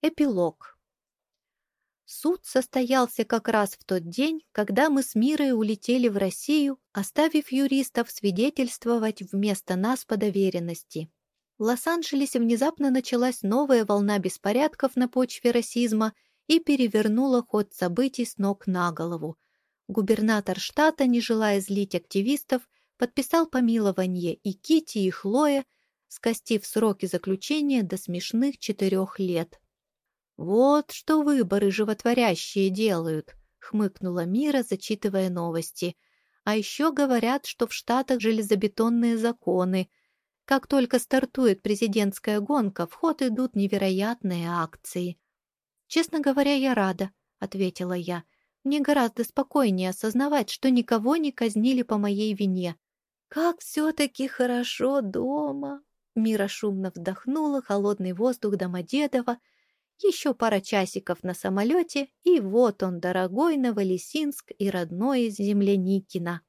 Эпилог. Суд состоялся как раз в тот день, когда мы с Мирой улетели в Россию, оставив юристов свидетельствовать вместо нас по доверенности. В Лос-Анджелесе внезапно началась новая волна беспорядков на почве расизма и перевернула ход событий с ног на голову. Губернатор штата, не желая злить активистов, подписал помилование и Кити, и Хлое, скостив сроки заключения до смешных четырех лет. «Вот что выборы животворящие делают», — хмыкнула Мира, зачитывая новости. «А еще говорят, что в Штатах железобетонные законы. Как только стартует президентская гонка, в ход идут невероятные акции». «Честно говоря, я рада», — ответила я. «Мне гораздо спокойнее осознавать, что никого не казнили по моей вине». «Как все-таки хорошо дома!» Мира шумно вдохнула холодный воздух Домодедова, — еще пара часиков на самолете, и вот он, дорогой Новолесинск и родное Земляникино.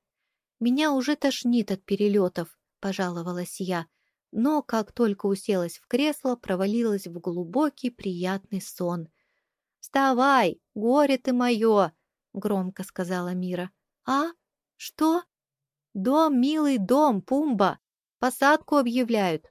«Меня уже тошнит от перелетов», — пожаловалась я, но как только уселась в кресло, провалилась в глубокий приятный сон. «Вставай, горе ты мое!» — громко сказала Мира. «А? Что?» «Дом, милый дом, Пумба! Посадку объявляют!»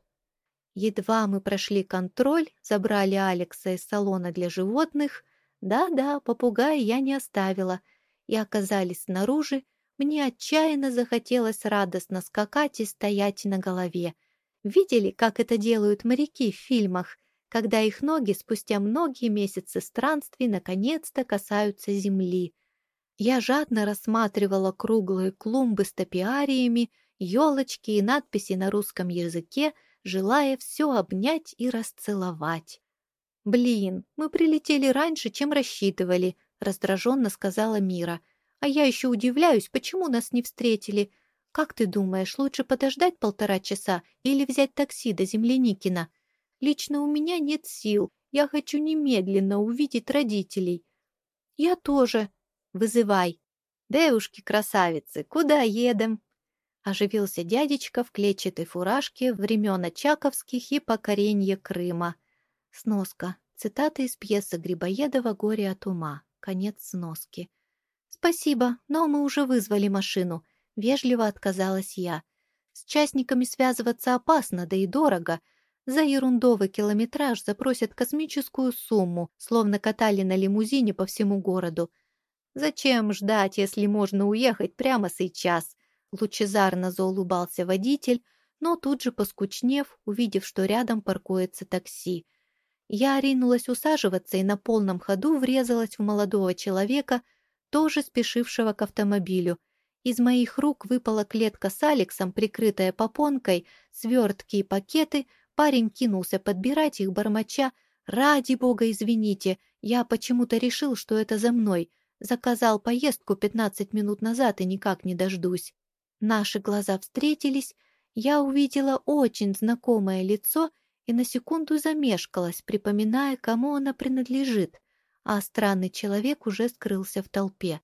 Едва мы прошли контроль, забрали Алекса из салона для животных. Да-да, попугая я не оставила. И оказались снаружи. Мне отчаянно захотелось радостно скакать и стоять на голове. Видели, как это делают моряки в фильмах, когда их ноги спустя многие месяцы странствий наконец-то касаются земли? Я жадно рассматривала круглые клумбы с топиариями, елочки и надписи на русском языке — желая все обнять и расцеловать. «Блин, мы прилетели раньше, чем рассчитывали», — раздраженно сказала Мира. «А я еще удивляюсь, почему нас не встретили. Как ты думаешь, лучше подождать полтора часа или взять такси до Земляникина? Лично у меня нет сил, я хочу немедленно увидеть родителей». «Я тоже. Вызывай». «Девушки-красавицы, куда едем?» Оживился дядечка в клетчатой фуражке времен Очаковских и покоренья Крыма. Сноска. Цитата из пьесы Грибоедова «Горе от ума». Конец сноски. «Спасибо, но мы уже вызвали машину», — вежливо отказалась я. «С частниками связываться опасно, да и дорого. За ерундовый километраж запросят космическую сумму, словно катали на лимузине по всему городу. Зачем ждать, если можно уехать прямо сейчас?» Лучезарно заулыбался водитель, но тут же поскучнев, увидев, что рядом паркуется такси. Я ринулась усаживаться и на полном ходу врезалась в молодого человека, тоже спешившего к автомобилю. Из моих рук выпала клетка с Алексом, прикрытая попонкой, свертки и пакеты. Парень кинулся подбирать их, бормоча. «Ради бога, извините, я почему-то решил, что это за мной. Заказал поездку пятнадцать минут назад и никак не дождусь». Наши глаза встретились, я увидела очень знакомое лицо и на секунду замешкалась, припоминая, кому она принадлежит, а странный человек уже скрылся в толпе.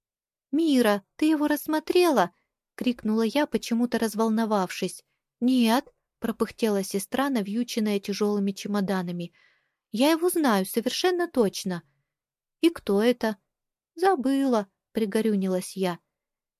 «Мира, ты его рассмотрела?» — крикнула я, почему-то разволновавшись. «Нет», — пропыхтела сестра, навьюченная тяжелыми чемоданами. «Я его знаю совершенно точно». «И кто это?» «Забыла», — пригорюнилась я.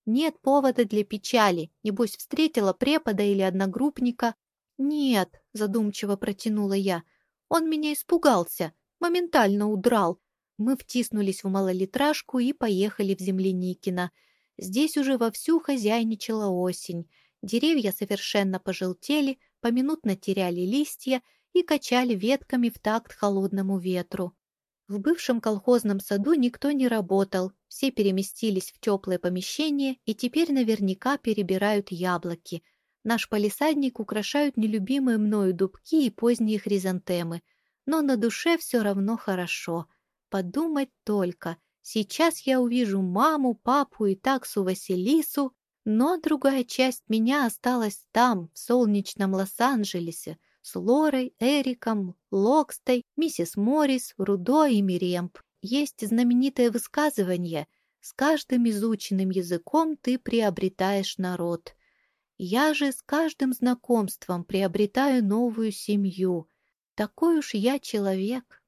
Нет повода для печали. Небось, встретила препода или одногруппника. Нет, задумчиво протянула я. Он меня испугался, моментально удрал. Мы втиснулись в малолитражку и поехали в Земляникино. Здесь уже вовсю хозяйничала осень. Деревья совершенно пожелтели, поминутно теряли листья и качали ветками в такт холодному ветру. В бывшем колхозном саду никто не работал, все переместились в теплое помещение и теперь наверняка перебирают яблоки. Наш полисадник украшают нелюбимые мною дубки и поздние хризантемы. Но на душе все равно хорошо. Подумать только, сейчас я увижу маму, папу и таксу Василису, но другая часть меня осталась там, в солнечном Лос-Анджелесе, с Лорой, Эриком, Локстой, миссис Моррис, Рудо и Миремп. Есть знаменитое высказывание «С каждым изученным языком ты приобретаешь народ». Я же с каждым знакомством приобретаю новую семью. Такой уж я человек.